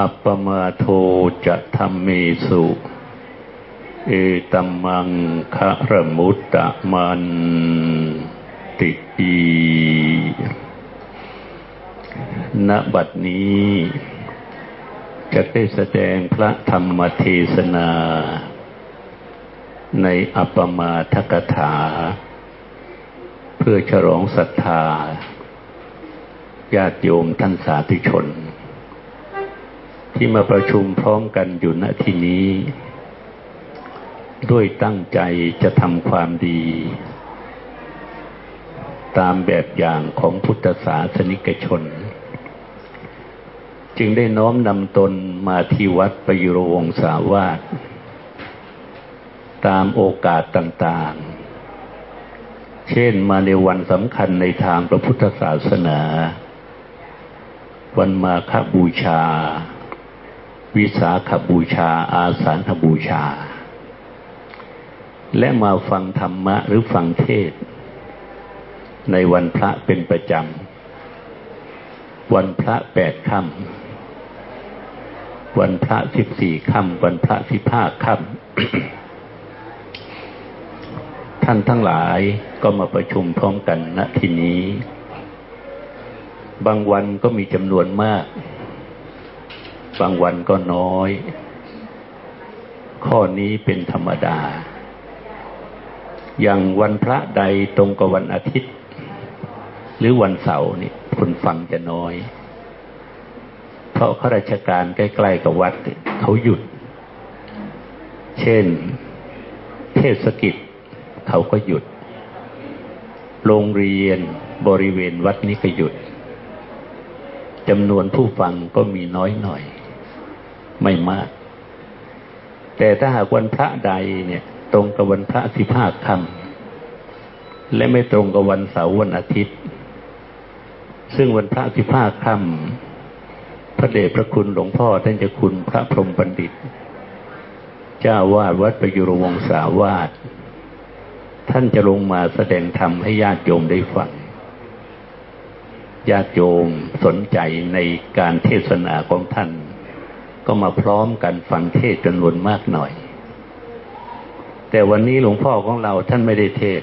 อัปปมาโทจะธรรมเมสุ เอตัมมังคะระมุตตะมันติอีณบัดนี้ จะได้แสดงพระธรรมเทศนา ในอัปปมาทกถา เพื่อฉลองศรัทธาญาติโยมท่านสาธุชน ที่มาประชุมพร้อมกันอยู่ณที่นี้ ด้วยตั้งใจจะทำความดี ตามแบบอย่างของพุทธศาสนิกชน จึงได้น้อมนำตนมาที่วัดประยุรวงศาวาสตามโอกาสต่างๆ เช่นมาในวันสำคัญในทางพระพุทธศาสนา วันมาคบูชา วิสาขบูชา อาสาฬบูชา และมาฟังธรรมะหรือฟังเทศ ในวันพระเป็นประจำ วันพระแปดค่ำวันพระสิบสี่ค่ำวันพระสิบห้าค่ำท่านทั้งหลายก็มาประชุมพร้อมกันณที่นี้ บางวันก็มีจำนวนมาก บางวันก็น้อย ข้อนี้เป็นธรรมดา อย่างวันพระใดตรงกับวันอาทิตย์ หรือวันเสาร์นี่ คนฟังจะน้อย เพราะข้าราชการใกล้ๆกับวัดเขาหยุด เช่น เทศกิจเขาก็หยุด โรงเรียนบริเวณวัดนี้ก็หยุดจำนวนผู้ฟังก็มีน้อยหน่อย ไม่มาก แต่ถ้าหากวันพระใดเนี่ย ตรงกับวันพระสิบห้าคำและไม่ตรงกับวันเสาร์วันอาทิตย์ ซึ่งวันพระสิบห้าคำพระเดชพระคุณหลวงพ่อท่านจะคุณพระพรหมบัณฑิต เจ้าวาดวัดประยุรวงศาวาสท่านจะลงมาแสดงธรรมให้ญาติโยมได้ฟังญาติโยมสนใจในการเทศนาของท่าน ก็มาพร้อมกันฟังเทศจำนวนมากหน่อย แต่วันนี้หลวงพ่อของเราท่านไม่ได้เทศ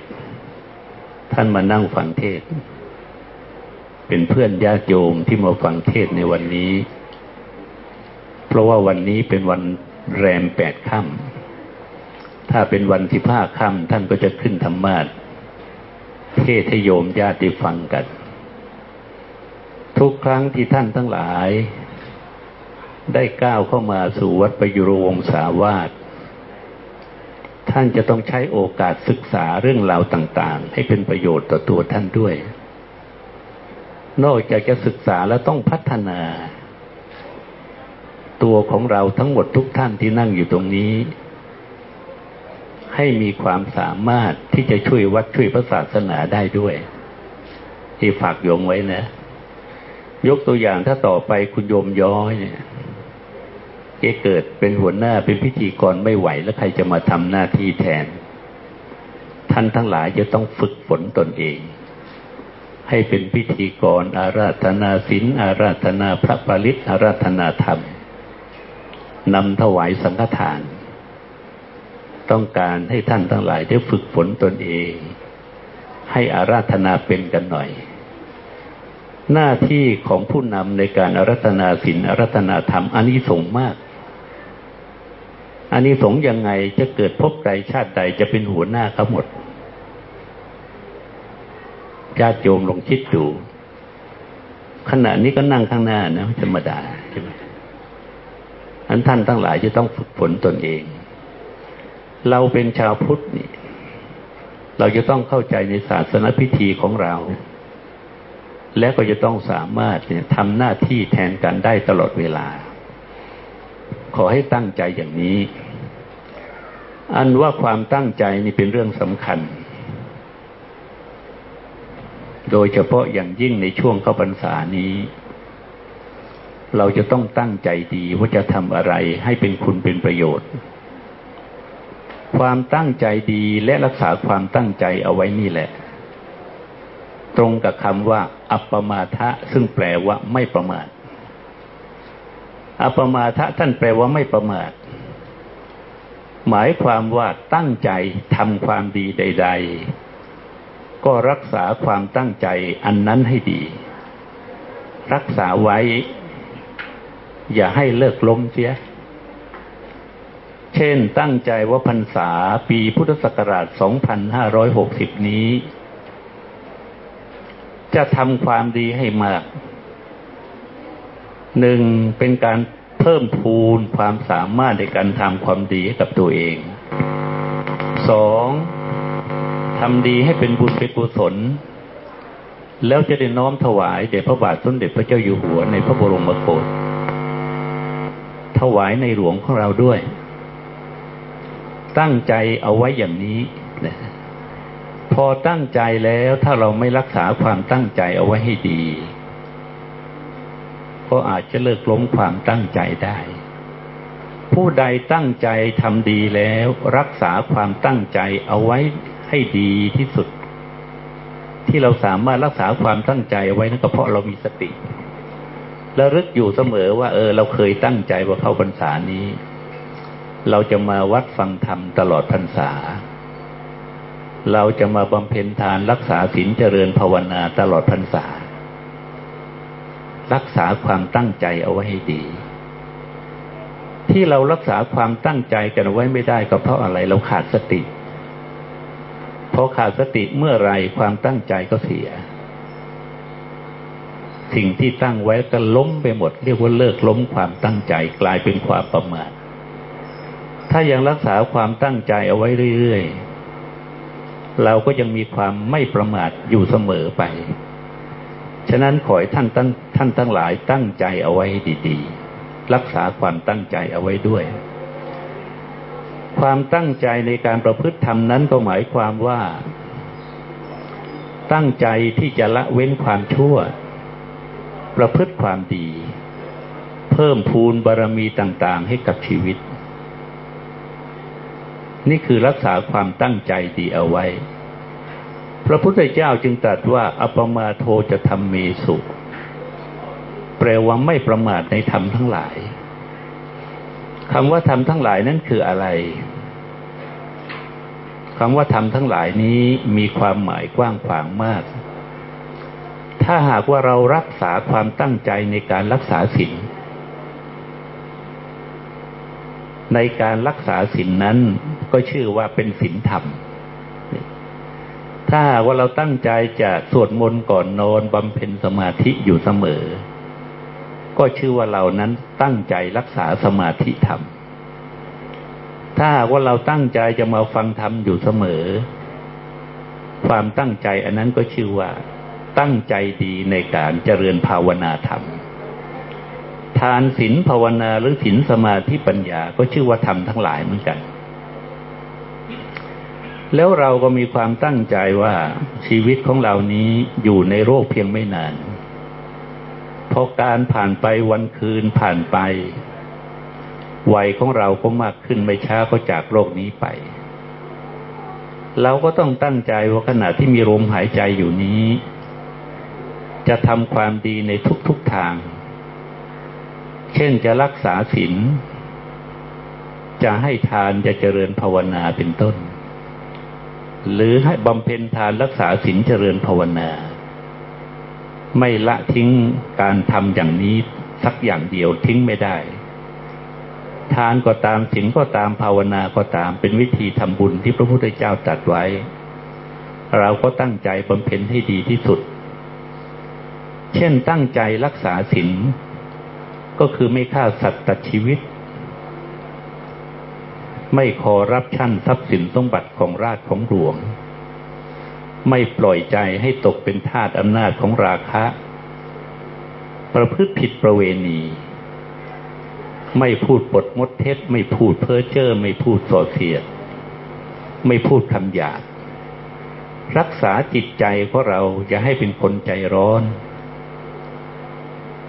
ท่านมานั่งฟังเทศ เป็นเพื่อนญาติโยมที่มาฟังเทศในวันนี้ เพราะว่าวันนี้เป็นวันแรมแปดค่ำถ้าเป็นวันสิบห้าค่ำท่านก็จะขึ้นธรรมาทเทศให้โยมญาติฟังกัน ทุกครั้งที่ท่านทั้งหลาย ได้ก้าวเข้ามาสู่วัดประยุรวงศาวาสท่านจะต้องใช้โอกาสศึกษาเรื่องราวต่าง ๆ ให้เป็นประโยชน์ต่อตัวท่านด้วย นอกจากจะศึกษาแล้วต้องพัฒนา ตัวของเราทั้งหมดทุกท่านที่นั่งอยู่ตรงนี้ ให้มีความสามารถที่จะช่วยวัดช่วยพระศาสนาได้ด้วย ที่ฝากโยมไว้นะ ยกตัวอย่างถ้าต่อไปคุณโยมย้อยเนี่ย เกเกิดเป็นหัวหน้าเป็นพิธีกรไม่ไหวแล้วใครจะมาทำหน้าที่แทน ท่านทั้งหลายจะต้องฝึกฝนตนเอง ให้เป็นพิธีกรอาราธนาศีลอาราธนาพระปริตอาราธนาธรรมนำถวายสังฆทาน ต้องการให้ท่านทั้งหลายได้ฝึกฝนตนเอง ให้อาราธนาเป็นกันหน่อย หน้าที่ของผู้นำในการอารัธนาศีลอารัธนาธรรมอันนี้ส่งมาก อันนี้สงยังไงจะเกิดพบใดชาติใดจะเป็นหัวหน้าเขาหมดญาติโยมลองคิดดูขณะนี้ก็นั่งข้างหน้านะธรรมดาใช่ไหมอันท่านทั้งหลายจะต้องฝึกฝนตนเอง เราเป็นชาวพุทธนี่ เราจะต้องเข้าใจในศาสนพิธีของเรา และก็จะต้องสามารถเนี่ยทำหน้าที่แทนกันได้ตลอดเวลา อให้ตั้งใจอย่างนี้ อันว่าความตั้งใจนี่เป็นเรื่องสำคัญ โดยเฉพาะอย่างยิ่งในช่วงเข้าพรรษานี้ เราจะต้องตั้งใจดีว่าจะทำอะไรให้เป็นคุณเป็นประโยชน์ ความตั้งใจดีและรักษาความตั้งใจเอาไว้นี่แหละ ตรงกับคำว่า อัปปมาทะซึ่งแปลว่าไม่ประมาท อัปปมาทะท่านแปลว่าไม่ประมาท หมายความว่าตั้งใจทำความดีใด ๆ ก็รักษาความตั้งใจอันนั้นให้ดี รักษาไว้ อย่าให้เลิกล้มเสีย เช่นตั้งใจว่าพรรษาปีพุทธศักราช 2560 นี้ จะทำความดีให้มาก หนึ่งเป็นการเพิ่มพูนความสามารถในการทำความดีให้กับตัวเองสองทำดีให้เป็นบุญเป็นกุศล แล้วจะได้น้อมถวายแด่พระบาทสมเด็จพระเจ้าอยู่หัวในพระบรมโกศถวายในหลวงของเราด้วย ตั้งใจเอาไว้อย่างนี้นะพอตั้งใจแล้วถ้าเราไม่รักษาความตั้งใจเอาไว้ให้ดี ก็อาจจะเลิกล้มความตั้งใจได้ ผู้ใดตั้งใจทำดีแล้ว รักษาความตั้งใจเอาไว้ให้ดีที่สุด ที่เราสามารถรักษาความตั้งใจเอาไว้นั่นก็เพราะเรามีสติและลึกอยู่เสมอว่า เออ เราเคยตั้งใจว่าเข้าพรรษานี้ เราจะมาวัดฟังธรรมตลอดพรรษา เราจะมาบำเพ็ญทานรักษาศีลเจริญภาวนาตลอดพรรษา รักษาความตั้งใจเอาไว้ให้ดี ที่เรารักษาความตั้งใจกันไว้ไม่ได้ก็เพราะอะไรเราขาดสติพอขาดสติเมื่อไรความตั้งใจก็เสีย สิ่งที่ตั้งไว้ก็ล้มไปหมด เรียกว่าเลิกล้มความตั้งใจกลายเป็นความประมาทถ้ายังรักษาความตั้งใจเอาไว้เรื่อยๆ เราก็ยังมีความไม่ประมาทอยู่เสมอไป ฉะนั้นขอให้ท่านตั้ง ท่านทั้งหลายตั้งใจเอาไว้ดีๆ รักษาความตั้งใจเอาไว้ด้วย ความตั้งใจในการประพฤติธรรมนั้นก็หมายความว่า ตั้งใจที่จะละเว้นความชั่ว ประพฤติความดี เพิ่มพูนบารมีต่างๆ ให้กับชีวิต นี่คือรักษาความตั้งใจดีเอาไว้ พระพุทธเจ้าจึงตรัสว่า อปมาโทจะทำเมสุ แปลว่าไม่ประมาทในธรรมทั้งหลายคำว่าธรรมทั้งหลายนั้นคืออะไรคำว่าธรรมทั้งหลายนี้มีความหมายกว้างขวางมาก ถ้าหากว่าเรารักษาความตั้งใจในการรักษาศีลในการรักษาศีลนนั้นก็ชื่อว่าเป็นศีลธรรม ถ้าว่าเราตั้งใจจะสวดมนต์ก่อนนอนบำเพ็ญสมาธิอยู่เสมอ ก็ชื่อว่าเรานั้นตั้งใจรักษาสมาธิธรรม ถ้าว่าเราตั้งใจจะมาฟังธรรมอยู่เสมอ ความตั้งใจอันนั้นก็ชื่อว่า ตั้งใจดีในการเจริญภาวนาธรรม ทานศีลภาวนาหรือศีลสมาธิปัญญาก็ชื่อว่าธรรมทั้งหลายเหมือนกัน แล้วเราก็มีความตั้งใจว่าชีวิตของเรานี้อยู่ในโรคเพียงไม่นาน อการผ่านไปวันคืนผ่านไป วัยของเราก็มากขึ้นไม่ช้าก็จากโรคนี้ไป เราก็ต้องตั้งใจว่าขณะที่มีลมหายใจอยู่นี้ จะทำความดีในทุกๆทาง เช่นจะรักษาศีลจะให้ทานจะเจริญภาวนาเป็นต้น หรือให้บำเพ็ญทานรักษาศีลเจริญภาวนา ไม่ละทิ้งการทำอย่างนี้สักอย่างเดียวทิ้งไม่ได้ ทานก็ตามศีลก็ตามภาวนาก็ตามเป็นวิธีทำบุญที่พระพุทธเจ้าตรัสไว้ เราก็ตั้งใจบำเพ็ญให้ดีที่สุด เช่นตั้งใจรักษาศีลก็คือไม่ฆ่าสัตว์ตัดชีวิต ไม่ขอรับชั่นทรัพย์สินสมบัติของราชของหลวง ไม่ปล่อยใจให้ตกเป็นทาสอำนาจของราคะ ประพฤติผิดประเวณี ไม่พูดปดมดเท็จ ไม่พูดเพ้อเจ้อไม่พูดส่อเสียด ไม่พูดคำหยาบรักษาจิตใจของเราอย่าให้เป็นคนใจร้อน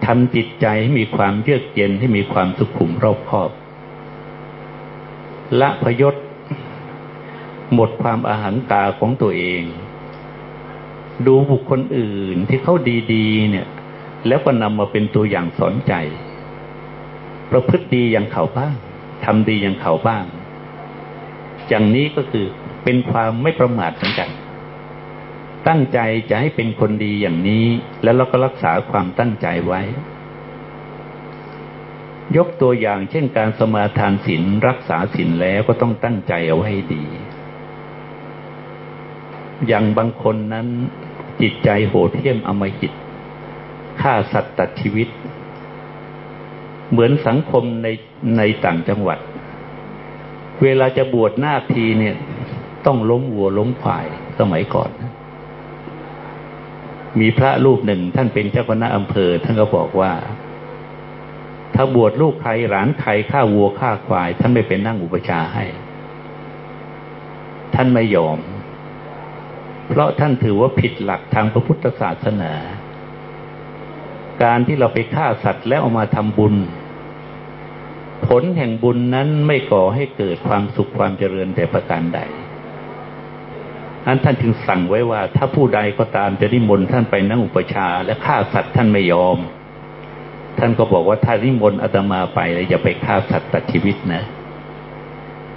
ทำจิตใจให้มีความเยือกเย็นให้มีความสุขุมรอบคอบ ละพยศ หมดความอาหารกาของตัวเอง ดูบุคคลอื่นที่เขาดีๆ เนี่ย แล้วก็นำมาเป็นตัวอย่างสอนใจ ประพฤติดีอย่างเขาบ้างทำดีอย่างเขาบ้าง อย่างนี้ก็คือเป็นความไม่ประมาทเหมือนกัน ตั้งใจจะให้เป็นคนดีอย่างนี้ แล้วเราก็รักษาความตั้งใจไว้ ยกตัวอย่างเช่นการสมาทานศีลรักษาศีลแล้วก็ต้องตั้งใจเอาไว้ดีอย่างบางคนนั้น จิตใจโหดเหี้ยมอมหิตฆ่าสัตว์ตัดชีวิต เหมือนสังคมในในต่างจังหวัด เวลาจะบวชหน้าทีเนี่ย ต้องล้มวัวล้มควายสมัยก่อน มีพระรูปหนึ่งท่านเป็นเจ้าคณะอำเภอ ท่านก็บอกว่า ถ้าบวชลูกใครหลานใครฆ่าวัวฆ่าควาย ท่านไม่เป็นนั่งอุปชาให้ ท่านไม่ยอม เพราะท่านถือว่าผิดหลักทางพระพุทธศาสนา การที่เราไปฆ่าสัตว์แล้วเอามาทำบุญ ผลแห่งบุญนั้นไม่ก่อให้เกิดความสุขความเจริญแต่ประการใดนั้นท่านจึงสั่งไว้ว่า ถ้าผู้ใดก็ตามจะนิมนต์ท่านไปนั่งอุปชา และฆ่าสัตว์ท่านไม่ยอม ท่านก็บอกว่าถ้านิมนต์อาตมาไปแล้วอย่าไปฆ่าสัตว์ตัดชีวิตนะ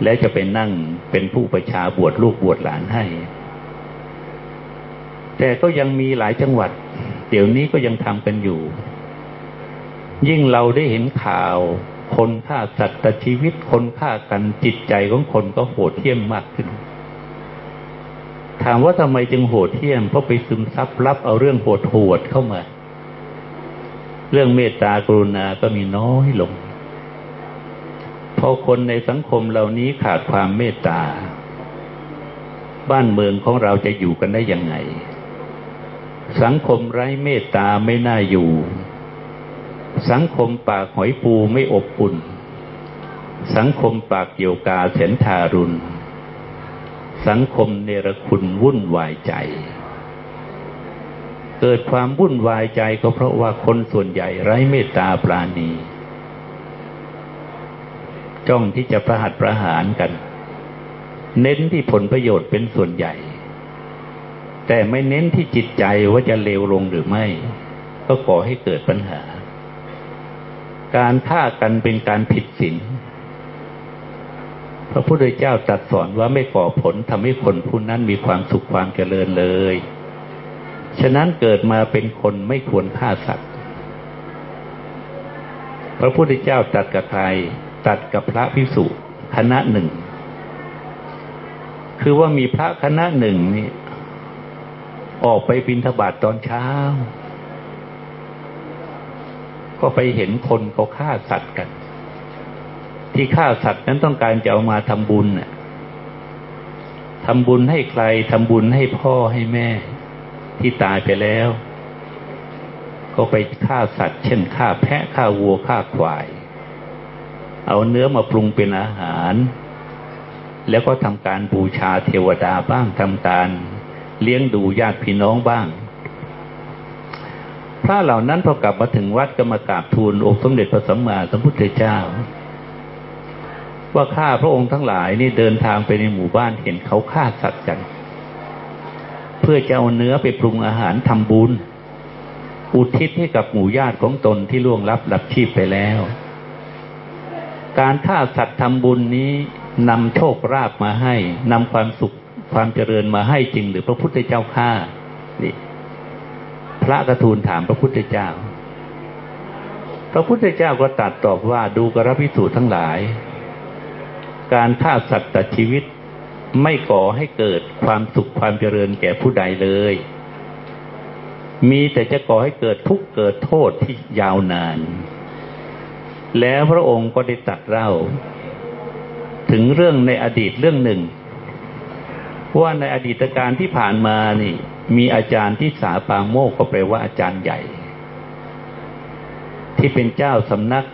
แล้วจะไปนั่งเป็นผู้ประชาบวชลูกบวชหลานให้ แต่ก็ยังมีหลายจังหวัด เดี๋ยวนี้ก็ยังทำกันอยู่ ยิ่งเราได้เห็นข่าว คนฆ่าสัตว์ชีวิตคนฆ่ากันจิตใจของคนก็โหดเหี้ยมมากขึ้น ถามว่าทำไมจึงโหดเที่ยมเพราะไปซึมซับรับเอาเรื่องโหดโหดเข้ามา เรื่องเมตตากรุณาก็มีน้อยลงพอคนในสังคมเหล่านี้ขาดความเมตตา บ้านเมืองของเราจะอยู่กันได้ยังไง สังคมไร้เมตตาไม่น่าอยู่ สังคมปากหอยปูไม่อบอุ่น สังคมปากเกี่ยวกาเสนทารุณ สังคมเนรคุณวุ่นวายใจ เกิดความวุ่นวายใจก็เพราะว่าคนส่วนใหญ่ไร้เมตตาปราณี จ้องที่จะประหัตประหารกัน เน้นที่ผลประโยชน์เป็นส่วนใหญ่ แต่ไม่เน้นที่จิตใจว่าจะเลวลงหรือไม่ ก็ก่อให้เกิดปัญหา การฆ่ากันเป็นการผิดศีลพระพุทธเจ้าตรัสสอนว่าไม่ก่อผลทำให้คนผู้นั้นมีความสุขความเจริญเลย ฉะนั้นเกิดมาเป็นคนไม่ควรฆ่าสัตว์ พระพุทธเจ้าตัดกับใครตัดกับพระพิสุคณะหนึ่ง คือว่ามีพระคณะหนึ่งนี่ ออกไปบินทบาทตอนเช้า ก็ไปเห็นคนเขาฆ่าสัตว์กัน ที่ฆ่าสัตว์นั้นต้องการจะเอามาทำบุญน่ะทำบุญให้ใครทำบุญให้พ่อให้แม่ ที่ตายไปแล้ว ก็ไปฆ่าสัตว์ เช่นฆ่าแพะฆ่าวัวฆ่าควาย เอาเนื้อมาปรุงเป็นอาหาร แล้วก็ทำการบูชาเทวดาบ้างทำการ เลี้ยงดูญาติพี่น้องบ้าง พระเหล่านั้นพอกลับมาถึงวัดก็มากราบทูลองค์สมเด็จพระสัมมาสัมพุทธเจ้า ว่าข้าพระองค์ทั้งหลายนี่เดินทางไปในหมู่บ้านเห็นเขาฆ่าสัตว์กัน เพื่อจะเอาเนื้อไปปรุงอาหารทำบุญ อุทิศให้กับหมู่ญาติของตนที่ล่วงลับหลับชีพไปแล้ว การฆ่าสัตว์ทำบุญนี้นำโชคราบมาให้นำความสุข ความเจริญมาให้จริงหรือพระพุทธเจ้าข้านี่พระกระทูลถามพระพุทธเจ้า พระพุทธเจ้าก็ตัดตอบว่าดูกระพิสูจน์ทั้งหลาย การฆ่าสัตว์ตัดชีวิตไม่ก่อให้เกิดความสุขความเจริญแก่ผู้ใดเลย มีแต่จะก่อให้เกิดทุกข์เกิดโทษที่ยาวนาน แล้วพระองค์ก็ได้ตัดเล่า ถึงเรื่องในอดีตเรื่องหนึ่ง ว่าในอดีตการที่ผ่านมานี่ มีอาจารย์ที่สาปาโมกก็แปลว่าอาจารย์ใหญ่ ที่เป็นเจ้าสำนัก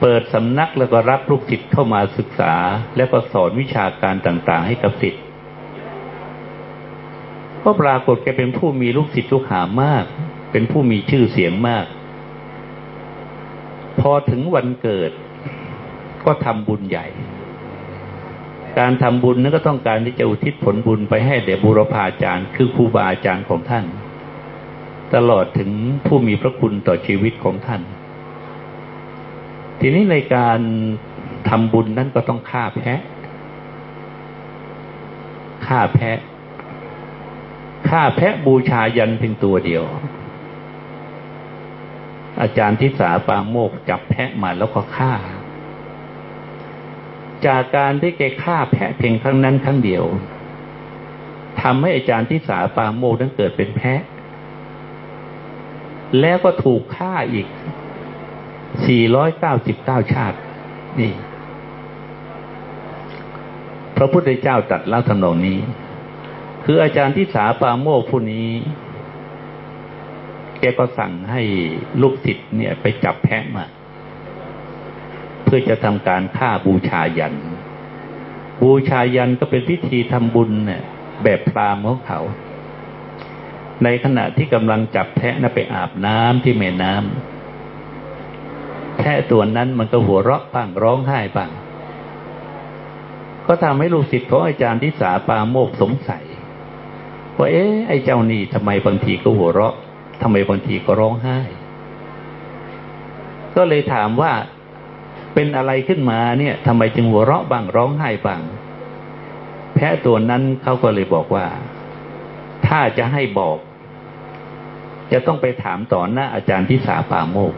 เปิดสำนักแล้วก็รับลูกศิษย์เข้ามาศึกษา และก็สอนวิชาการต่างๆ ให้กับศิษย์ก็ปรากฏแกเป็นผู้มีลูกศิษย์ลูกหามาก เป็นผู้มีชื่อเสียงมาก พอถึงวันเกิด ก็ทำบุญใหญ่ การทำบุญนั้นก็ต้องการที่จะอุทิศผลบุญไปให้แด่บุรพาจารย์ คือครูบาอาจารย์ของท่าน ตลอดถึงผู้มีพระคุณต่อชีวิตของท่าน ทีนี้ในการทำบุญนั้นก็ต้องฆ่าแพะฆ่าแพะฆ่าแพะบูชายันเพียงตัวเดียว อาจารย์ทิสาปาโมกจับแพะมาแล้วก็ฆ่า จากการที่แกฆ่าแพะเพียงครั้งนั้นครั้งเดียวทำให้อาจารย์ทิสาปาโมกนั้นเกิดเป็นแพะ แล้วก็ถูกฆ่าอีก 499 ชาติ นี่ พระพุทธเจ้าตรัสเล่าทำนองนี้ คืออาจารย์ที่สาปาโมกผู้นี้ แกก็สั่งให้ลูกศิษย์เนี่ย ไปจับแพะมา พื่อจะทำการฆ่าบูชายัน บูชายันก็เป็นพิธีทำบุญเนี่ยแบบพรามของเขา ในขณะที่กำลังจับแพะนะไปอาบน้ำที่แม่น้ำแพะตัวนั้นมันก็หัวเราะบ้างร้องไห้บ้างก็ทำให้ลูกศิษย์ของอาจารย์ที่สาปาโมกสงสัยว่าเอ๊ะไอ้เจ้านี่ทำไมบางทีก็หัวเราะทำไมบางทีก็ร้องไห้ ก็เลยถามว่า เป็นอะไรขึ้นมาเนี่ยทำไมจึงหัวเราะบ้างร้องไห้บ้างแพะตัวนั้นเขาก็เลยบอกว่า ถ้าจะให้บอก จะต้องไปถามต่อหน้าอาจารย์ที่สาป่าโมก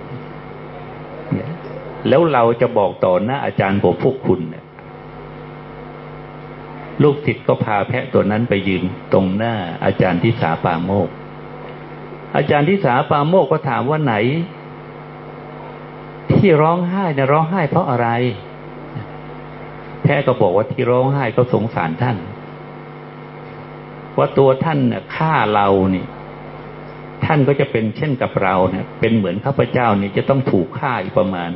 แล้วเราจะบอกต่อหน้าอาจารย์ของพวกคุณเนี่ยลูกศิษย์ก็พาแพะตัวนั้นไปยืนตรงหน้าอาจารย์ทิสาปาโมกอาจารย์ทิสาปาโมกก็ถามว่าไหน ที่ร้องไห้เนี่ยร้องไห้เพราะอะไรแพะก็บอกว่าที่ร้องไห้ก็สงสารท่าน ว่าตัวท่านเนี่ยฆ่าเรานี่ ท่านก็จะเป็นเช่นกับเราเนี่ยเป็นเหมือนข้าพเจ้านี่จะต้องถูกฆ่าอีกประมาณ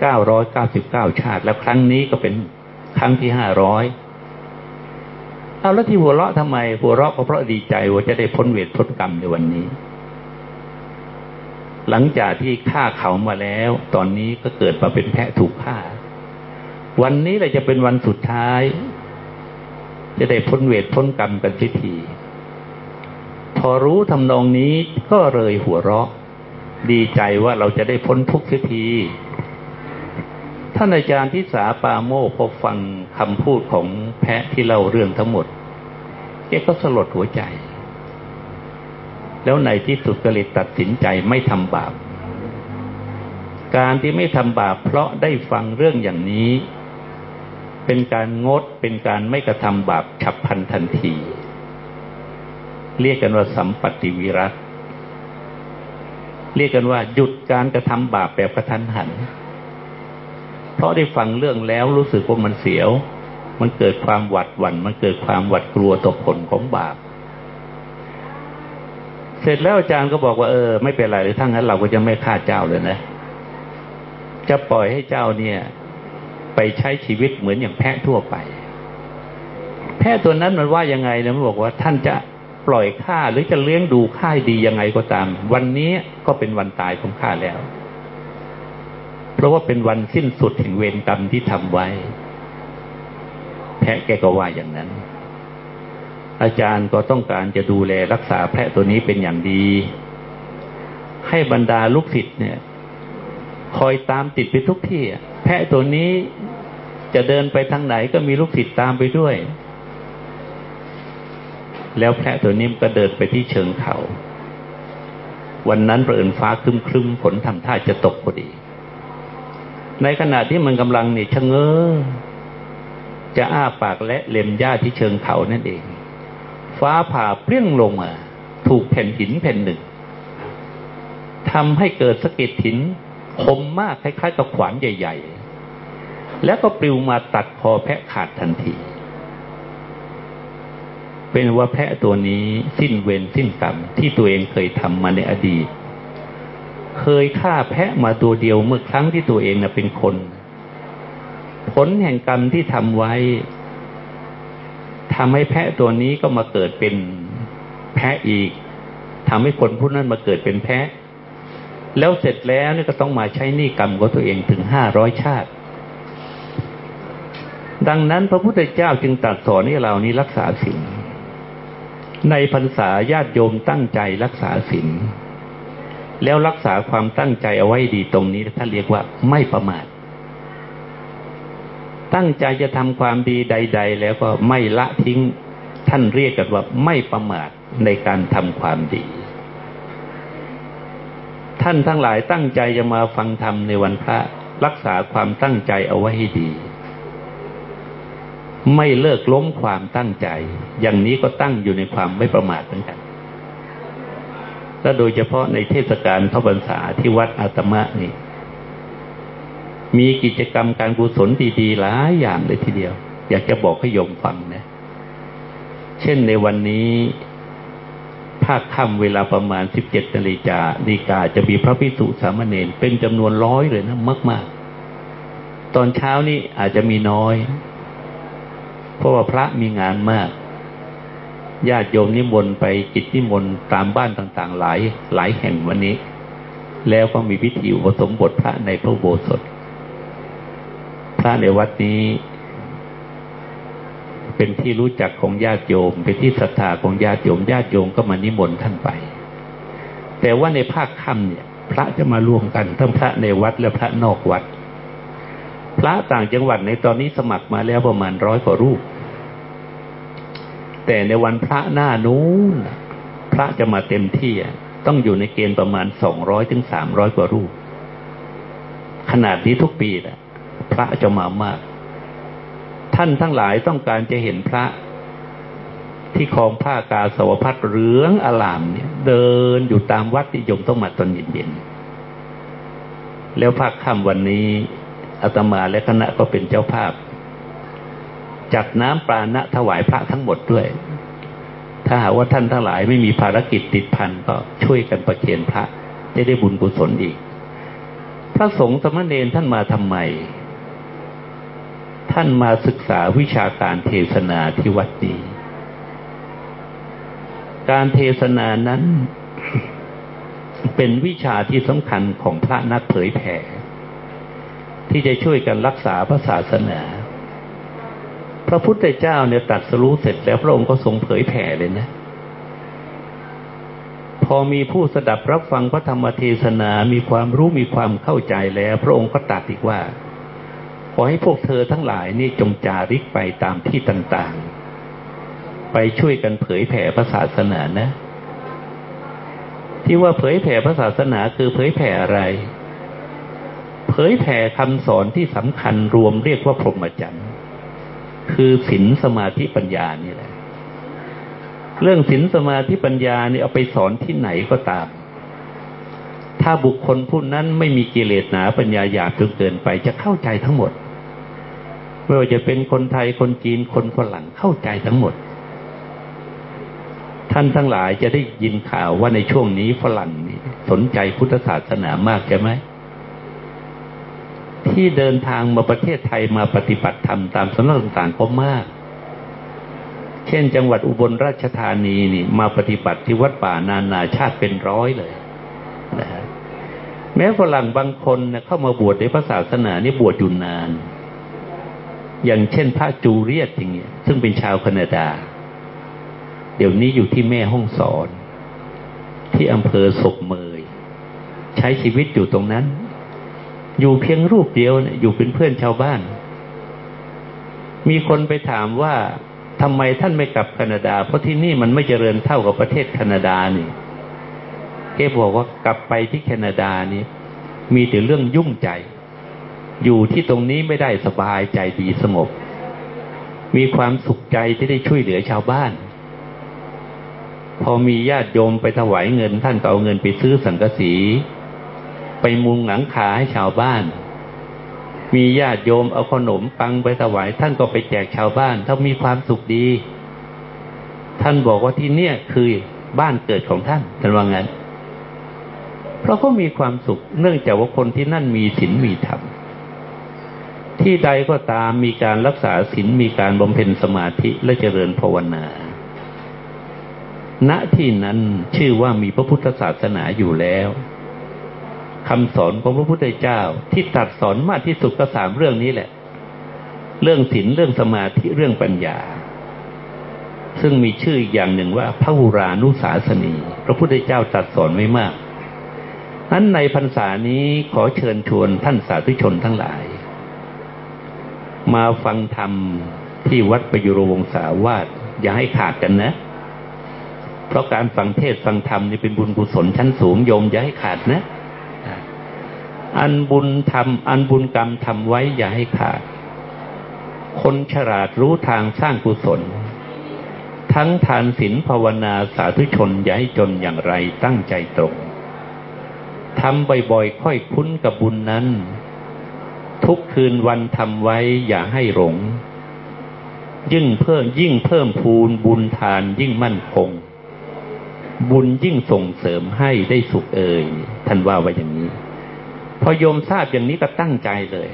เก้าร้อยเก้าสิบเก้าชาติ แล้วครั้งนี้ก็เป็นครั้งที่ห้าร้อยเอาแล้วที่หัวเราะทำไม หัวเราะก็เพราะดีใจว่าจะได้พ้นเวทพ้นกรรมในวันนี้ หลังจากที่ฆ่าเขามาแล้ว ตอนนี้ก็เกิดมาเป็นแพะถูกฆ่า วันนี้เลยจะเป็นวันสุดท้าย จะได้พ้นเวทพ้นกรรมกันทีทีพอรู้ทำนองนี้ก็เลยหัวเราะ ดีใจว่าเราจะได้พ้นทุกข์ทีท่านอาจารย์ทิสาปาโมพอฟังคำพูดของแพะที่เล่าเรื่องทั้งหมดแกก็สลดหัวใจ แล้วในที่สุดก็เลยตัดสินใจไม่ทำบาป การที่ไม่ทำบาปเพราะได้ฟังเรื่องอย่างนี้ เป็นการงดเป็นการไม่กระทำบาปฉับพลันทันที เรียกกันว่าสัมปติวิรัตเรียกกันว่าหยุดการกระทำบาปแบบกระทันหัน เพราะได้ฟังเรื่องแล้วรู้สึกว่ามันเสียว มันเกิดความหวัดหวัน่น มันเกิดความหวัดกลัวต่อผลของบาป เสร็จแล้วอาจารย์ก็บอกว่าเออไม่เป็นไรเลยทั้งนั้นเราก็จะไม่ฆ่าเจ้าเลยนะ จะปล่อยให้เจ้าเนี่ย ไปใช้ชีวิตเหมือนอย่างแพะทั่วไป แพะตัวนั้นมันว่ายังไงนะมันบอกว่าท่านจะปล่อยข้าหรือจะเลี้ยงดูข้าดียังไงก็ตาม วันนี้ก็เป็นวันตายของข้าแล้ว เพราะว่าเป็นวันสิ้นสุดแห่งเวรกรรมที่ทำไว้ แพะแกก็ว่าอย่างนั้น อาจารย์ก็ต้องการจะดูแลรักษาแพะตัวนี้เป็นอย่างดี ให้บรรดาลูกศิษย์เนี่ย คอยตามติดไปทุกที่ แพะตัวนี้จะเดินไปทางไหนก็มีลูกศิษย์ตามไปด้วย แล้วแพะตัวนี้ก็เดินไปที่เชิงเขา วันนั้นเปริญฟ้าครึ้มครึมฝนทำท่าจะตกพอดี ในขณะที่มันกำลังเนี่ยชะเง้อจะอ้าปากและเล็มหญ้าที่เชิงเขานั่นเอง ฟ้าผ่าเปรี้ยงลงมา ถูกแผ่นหินแผ่นหนึ่งทำให้เกิดสะเก็ดหินคมมากคล้ายๆกับขวานใหญ่ ๆ แล้วก็ปลิวมาตัดคอแพะขาดทันที เป็นว่าแพะตัวนี้สิ้นเวรสิ้นกรรมที่ตัวเองเคยทำมาในอดีต เคยฆ่าแพะมาตัวเดียวเมื่อครั้งที่ตัวเองนะเป็นคน ผลแห่งกรรมที่ทำไว้ ทำให้แพะตัวนี้ก็มาเกิดเป็นแพะอีกทำให้คนผู้นั้นมาเกิดเป็นแพะ แล้วเสร็จแล้วนี่ก็ต้องมาใช้หนี้กรรมของตัวเองถึงห้าร้อยชาติ ดังนั้นพระพุทธเจ้าจึงตรัสสอนให้เรานี้รักษาศีลในพรรษาญาติโยมตั้งใจรักษาศีลแล้วรักษาความตั้งใจเอาไว้ดีตรงนี้ท่านเรียกว่าไม่ประมาท ตั้งใจจะทำความดีใด ๆ แล้วก็ไม่ละทิ้งท่านเรียกกันว่าไม่ประมาทในการทำความดี ท่านทั้งหลายตั้งใจจะมาฟังธรรมในวันพระรักษาความตั้งใจเอาไว้ให้ดี ไม่เลิกล้มความตั้งใจ อย่างนี้ก็ตั้งอยู่ในความไม่ประมาทเหมือนกันและโดยเฉพาะในเทศกาลพระบรรษาที่วัดอาตมะนี่ มีกิจกรรมการกุศลดีๆหลายอย่างเลยทีเดียว อยากจะบอกให้โยมฟังนะ เช่นในวันนี้ภาคค่ำเวลาประมาณสิบเจ็ดนาฬิกาดีกาจะมีพระพิสุสามเณรเป็นจำนวนร้อยเลยนะมาก ๆ ตอนเช้านี้อาจจะมีน้อย เพราะว่าพระมีงานมากญาติโยมนิมนต์ไปกิจนิมนต์ตามบ้านต่าง ๆ หลายหลายแห่งวันนี้ แล้วก็มีพิธีอุปสมบทพระในพระโบสถพ ระในวัดนี้ เป็นที่รู้จักของญาติโยม เป็นที่ศรัทธาของญาติโยมญาติโยมก็มานิมนต์ท่านไป แต่ว่าในภาคค่ำเนี่ย พระจะมารวมกันทั้งพระในวัดและพระนอกวัด พระต่างจังหวัดในตอนนี้สมัครมาแล้วประมาณร้อยกว่ารูป แต่ในวันพระหน้านู้นพระจะมาเต็มที่ต้องอยู่ในเกณฑ์ประมาณสองร้อยถึงสามร้อยกว่ารูป ขนาดนี้ทุกปีแหละ พระจะมามาก ท่านทั้งหลายต้องการจะเห็นพระที่คลองผ้ากาสาวพัดเรืองอลามเนี่ย เดินอยู่ตามวัดที่ยมต้องมาตอนเย็นๆแล้วภาคค่ำวันนี้อาตมาและคณะก็เป็นเจ้าภาพ จัดน้ำปราณะถวายพระทั้งหมดด้วย ถ้าหากว่าท่านทั้งหลายไม่มีภารกิจติดพันก็ช่วยกันประเคนพระจะได้บุญกุศลอีก พระสงฆ์สมณเณรท่านมาทำไม ท่านมาศึกษาวิชาการเทศนาที่วัดนี้ การเทศนานั้น เป็นวิชาที่สำคัญของพระนักเผยแผ่ที่จะช่วยกันรักษาพระศาสนา พระพุทธเจ้าเนี่ยตัดสรู้เสร็จแล้วพระองค์ก็ทรงเผยแผ่เลยนะ พอมีผู้สดับรับฟังพระธรรมเทศนา มีความรู้มีความเข้าใจแล้ว พระองค์ก็ตัดอีกว่า ขอให้พวกเธอทั้งหลายนี่จงจาริกไปตามที่ต่างๆ ไปช่วยกันเผยแผ่พระศาสนานะ ที่ว่าเผยแผ่พระศาสนาคือเผยแผ่อะไร เผยแผ่คำสอนที่สำคัญรวมเรียกว่าพรหมจรรย์คือศีลสมาธิปัญญานี่แหละ เรื่องศีลสมาธิปัญญานี่เอาไปสอนที่ไหนก็ตาม ถ้าบุคคลผู้นั้นไม่มีกิเลสหนาปัญญาหยาบจนเกินไปจะเข้าใจทั้งหมด ไม่ว่าจะเป็นคนไทยคนจีนคนฝรั่งเข้าใจทั้งหมด ท่านทั้งหลายจะได้ยินข่าวว่าในช่วงนี้ฝรั่งนี่สนใจพุทธศาสนามากใช่ไหมที่เดินทางมาประเทศไทยมาปฏิบัติธรรมตามสำนักต่างๆก็มาก เช่น จังหวัดอุบลราชธานีนี่ มาปฏิบัติที่วัดป่านานาชาติเป็นร้อยเลยนะแม้ฝรั่งบางคนนะเข้ามาบวชในพระศาสนานี่บวชอยู่นาน อย่างเช่นพระจูเรียตอย่างเงี้ยซึ่งเป็นชาวแคนาดา เดี๋ยวนี้อยู่ที่แม่ห้องสอน ที่อำเภอศกเมย ใช้ชีวิตอยู่ตรงนั้น อยู่เพียงรูปเดียวอยู่เป็นเพื่อนชาวบ้าน มีคนไปถามว่าทำไมท่านไม่กลับแคนาดา เพราะที่นี่มันไม่เจริญเท่ากับประเทศแคนาดานี่เกบอกว่ากลับไปที่แคนาดานี่มีแต่เรื่องยุ่งใจ อยู่ที่ตรงนี้ไม่ได้สบายใจดีสงบ มีความสุขใจที่ได้ช่วยเหลือชาวบ้าน พอมีญาติโยมไปถวายเงินท่านก็เอาเงินไปซื้อสังกะสี ไปมุงหลังคาให้ชาวบ้าน มีญาติโยมเอาขนมปังไปถวาย ท่านก็ไปแจกชาวบ้านถ้ามีความสุขดีทท่านบอกว่าที่เนี่ยคือบ้านเกิดของท่านท่านว่างั้น เพราะเขามีความสุขเนื่องจากว่าคนที่นั่นมีศีลมีธรรม ที่ใดก็ตามมีการรักษาศีลมีการบำเพ็ญสมาธิและเจริญภาวนา ณที่นั้นชื่อว่ามีพระพุทธศาสนาอยู่แล้วคำสอนของพระพุทธเจ้าที่ตัดสอนมากที่สุดก็สามเรื่องนี้แหละ เรื่องศีลเรื่องสมาธิเรื่องปัญญา ซึ่งมีชื่ออย่างหนึ่งว่าพระหุรานุสาสนี พระพุทธเจ้าตัดสอนไว้มากนั้นในพรรษานี้ขอเชิญชวนท่านสาธุชนทั้งหลาย มาฟังธรรมที่วัดประยุรวงศาวาสอย่าให้ขาดกันนะ เพราะการฟังเทศฟังธรรมนี่เป็นบุญกุศลชั้นสูงโยมอย่าให้ขาดนะ อันบุญทำอันบุญกรรมทำไว้อย่าให้ขาด คนฉลาดรู้ทางสร้างกุศล ทั้งทานศีลภาวนาสาธุชนอย่าให้จนอย่างไรตั้งใจตรงทำบ่อยๆ ค่อยคุ้นกับบุญนั้น ทุกคืนวันทำไว้อย่าให้หลง ยิ่งเพิ่มยิ่งเพิ่มพูนบุญทานยิ่งมั่นคง บุญยิ่งส่งเสริมให้ได้สุขเอ่ยท่านว่าไว้อย่างนี้ พอโยมทราบอย่างนี้ก็ตั้งใจเลย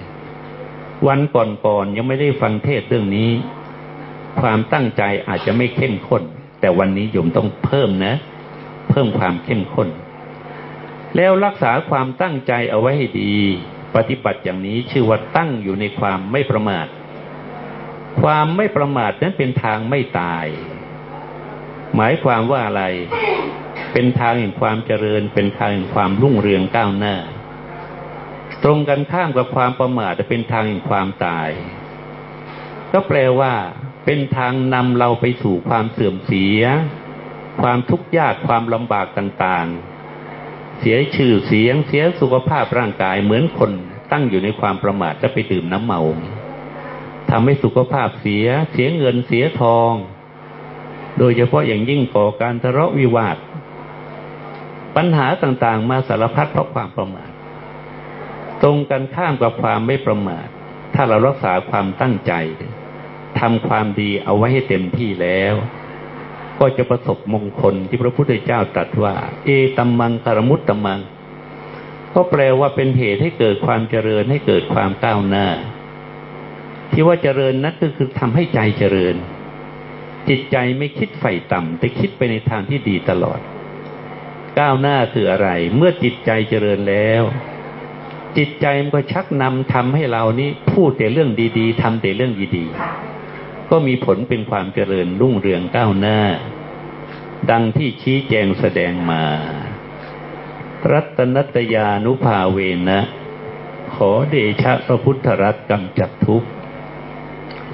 วันก่อนๆยังไม่ได้ฟังเทศเรื่องนี้ ความตั้งใจอาจจะไม่เข้มข้น แต่วันนี้โยมต้องเพิ่มนะ เพิ่มความเข้มข้นแล้วรักษาความตั้งใจเอาไว้ให้ดี ปฏิบัติอย่างนี้ชื่อว่าตั้งอยู่ในความไม่ประมาท ความไม่ประมาทนั้นเป็นทางไม่ตาย หมายความว่าอะไร เป็นทางแห่งความเจริญ เป็นทางแห่งความรุ่งเรืองก้าวหน้า ตรงกันข้ามกับความประมาทจะเป็นทางแห่งความตาย ก็แปลว่าเป็นทางนำเราไปสู่ความเสื่อมเสีย ความทุกข์ยากความลำบากต่างๆ เสียชื่อเสียงเสียสุขภาพร่างกายเหมือนคนตั้งอยู่ในความประมาทจะไปดื่มน้ำเมาทำให้สุขภาพเสีย เสียเงินเสียทอง โดยเฉพาะอย่างยิ่งก่อการทะเลาะวิวาท ปัญหาต่างๆ มาสารพัดเพราะความประมาท ตรงกันข้ามกับความไม่ประมาท ถ้าเรารักษาความตั้งใจทำความดีเอาไว้ให้เต็มที่แล้ว ก็จะประสบมงคลที่พระพุทธเจ้าตรัสว่า เอตัมมังคารมุตตัมมัง ก็แปลว่าเป็นเหตุให้เกิดความเจริญให้เกิดความก้าวหน้า ที่ว่าเจริญนั้นก็คือทำให้ใจเจริญ จิตใจไม่คิดใฝ่ต่ำแต่คิดไปในทางที่ดีตลอด ก้าวหน้าคืออะไร เมื่อจิตใจเจริญแล้วจิตใจมันก็ชักนำทำให้เรานี้พูดแต่เรื่องดีๆทำแต่เรื่องดีๆ ก็มีผลเป็นความเจริญรุ่งเรืองก้าวหน้า ดังที่ชี้แจงแสดงมา รัตนัตยานุภาเวนะ ขอเดชะพระพุทธรัตน์กำจัดทุกข์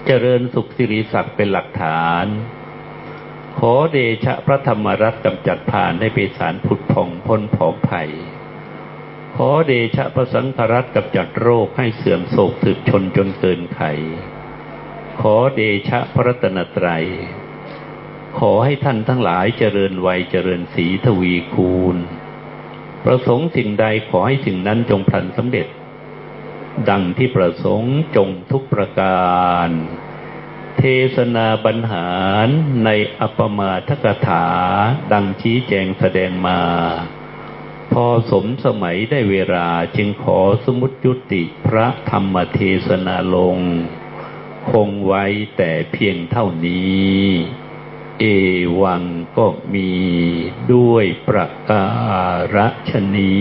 เจริญสุขสิริศักดิ์เป็นหลักฐาน ขอเดชะพระธรรมรัตน์กำจัดผ่านให้ไปสารผุดผ่องพ้นผองไผ่ขอเดชะพระสังฆรัตนกับจัดโรคให้เสื่อมโศกถึกชนจนเกินไข ขอเดชะพระรัตนตรัย ขอให้ท่านทั้งหลายเจริญวัยเจริญสีทวีคูณ ประสงค์สิ่งใดขอให้สิ่งนั้นจงพลันสำเร็จ ดังที่ประสงค์จงทุกประการ เทศนาบรรหารในอปมาทกถา ดังชี้แจงแสดงมา พอสมสมัยได้เวลาจึงขอสมุดยุติพระธรรมเทศนาลง คงไว้แต่เพียงเท่านี้ เอวังก็มีด้วยประการฉนี